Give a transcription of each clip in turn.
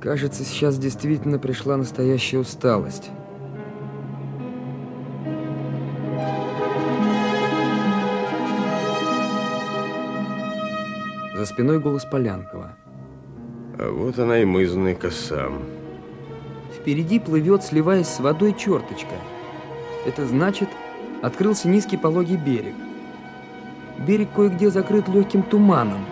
Кажется, сейчас действительно пришла настоящая усталость. За спиной голос Полянкова. А вот она и мызный косам. Впереди плывет, сливаясь с водой, черточка. Это значит, открылся низкий пологий берег. Берег кое-где закрыт легким туманом.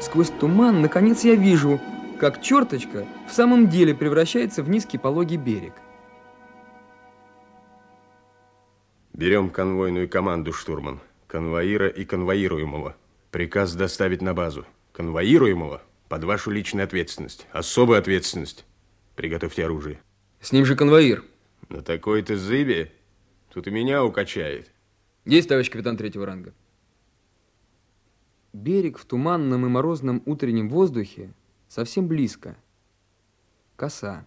Сквозь туман, наконец, я вижу, как черточка в самом деле превращается в низкий пологий берег. Берем конвойную команду, штурман. Конвоира и конвоируемого. Приказ доставить на базу. Конвоируемого под вашу личную ответственность. Особую ответственность. Приготовьте оружие. С ним же конвоир. На такой-то зыбе тут и меня укачает. Есть, товарищ капитан третьего ранга. Берег в туманном и морозном утреннем воздухе совсем близко. Коса.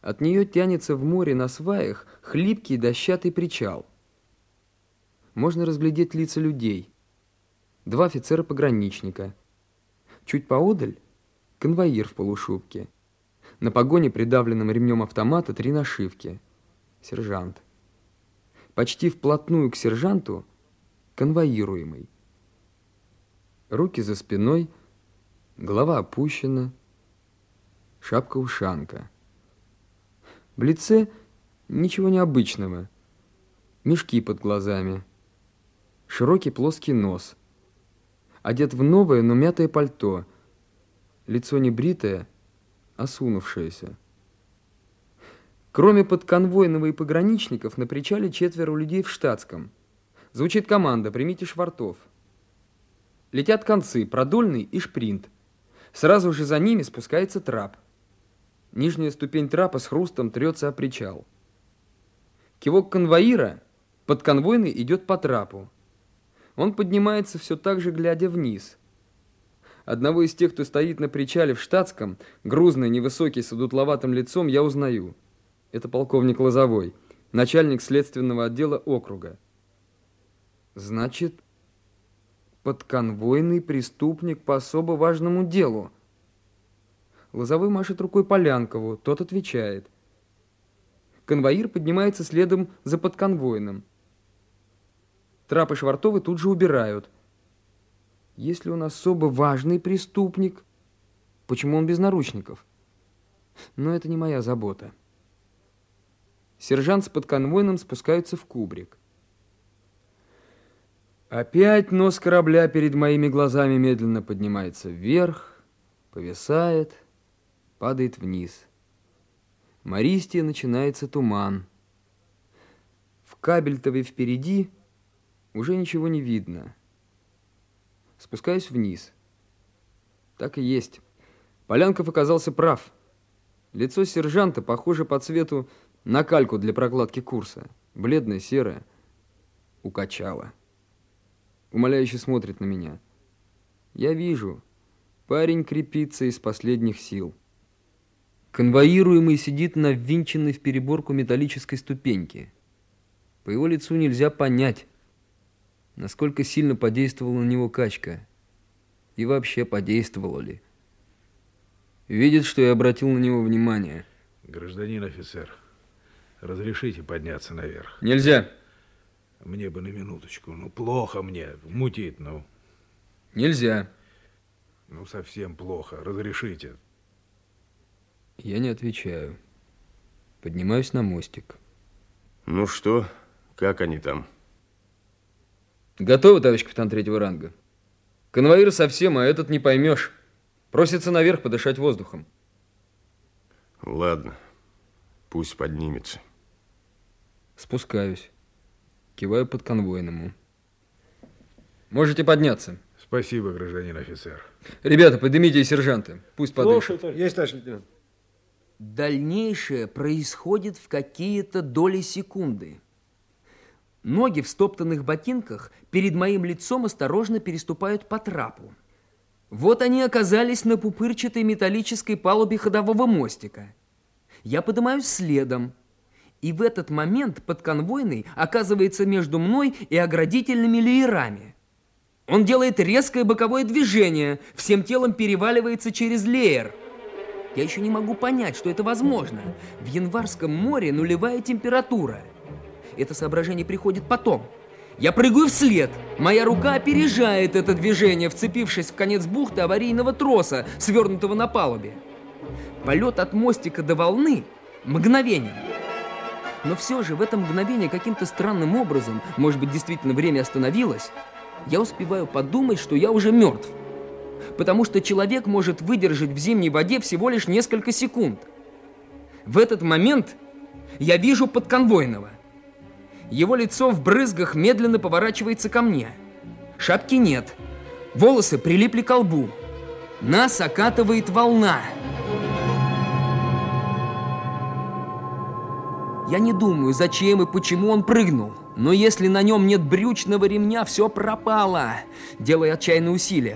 От нее тянется в море на сваях хлипкий дощатый причал. Можно разглядеть лица людей – два офицера-пограничника. Чуть поодаль – конвоир в полушубке. На погоне, придавленном ремнем автомата, три нашивки. Сержант. Почти вплотную к сержанту – конвоируемый. Руки за спиной, голова опущена, шапка-ушанка. В лице ничего необычного. Мешки под глазами, широкий плоский нос – одет в новое, но мятое пальто, лицо не бритое, осунувшееся. Кроме подконвойного и пограничников, на причале четверо людей в штатском. Звучит команда «Примите швартов». Летят концы, продольный и шпринт. Сразу же за ними спускается трап. Нижняя ступень трапа с хрустом трется о причал. Кивок конвоира, подконвойный идет по трапу. Он поднимается все так же, глядя вниз. Одного из тех, кто стоит на причале в штатском, грузный, невысокий, с одутловатым лицом, я узнаю. Это полковник Лозовой, начальник следственного отдела округа. Значит, подконвойный преступник по особо важному делу. Лозовой машет рукой Полянкову, тот отвечает. Конвоир поднимается следом за подконвойным. Трапы Швартовы тут же убирают. Если он особо важный преступник, почему он без наручников? Но это не моя забота. Сержант с подконвойным спускаются в кубрик. Опять нос корабля перед моими глазами медленно поднимается вверх, повисает, падает вниз. Мористия начинается туман. В Кабельтове впереди уже ничего не видно. Спускаюсь вниз. Так и есть. Полянков оказался прав. Лицо сержанта похоже по цвету на кальку для прокладки курса. Бледное, серое. Укачало. Умоляюще смотрит на меня. Я вижу. Парень крепится из последних сил. Конвоируемый сидит на ввинченной в переборку металлической ступеньке. По его лицу нельзя понять, насколько сильно подействовала на него качка. И вообще, подействовала ли. Видит, что я обратил на него внимание. Гражданин офицер, разрешите подняться наверх? Нельзя. Мне бы на минуточку. Ну, плохо мне. Мутит, ну. Нельзя. Ну, совсем плохо. Разрешите. Я не отвечаю. Поднимаюсь на мостик. Ну что, как они там? Готовы, товарищ капитан третьего ранга? Конвоир совсем, а этот не поймешь. Просится наверх подышать воздухом. Ладно, пусть поднимется. Спускаюсь. Киваю под конвойному. Можете подняться. Спасибо, гражданин офицер. Ребята, поднимите и сержанты. Пусть подышат. Есть, товарищ лейтенант. Дальнейшее происходит в какие-то доли секунды. Ноги в стоптанных ботинках перед моим лицом осторожно переступают по трапу. Вот они оказались на пупырчатой металлической палубе ходового мостика. Я поднимаюсь следом. И в этот момент подконвойный оказывается между мной и оградительными леерами. Он делает резкое боковое движение, всем телом переваливается через леер. Я еще не могу понять, что это возможно. В Январском море нулевая температура. Это соображение приходит потом. Я прыгаю вслед. Моя рука опережает это движение, вцепившись в конец бухты аварийного троса, свернутого на палубе. Полет от мостика до волны мгновенен. Но все же в это мгновение каким-то странным образом, может быть, действительно время остановилось, я успеваю подумать, что я уже мертв. Потому что человек может выдержать в зимней воде всего лишь несколько секунд. В этот момент я вижу подконвойного. Его лицо в брызгах медленно поворачивается ко мне. Шапки нет. Волосы прилипли к лбу. Нас окатывает волна. Я не думаю, зачем и почему он прыгнул. Но если на нем нет брючного ремня, все пропало. Делая отчаянные усилия,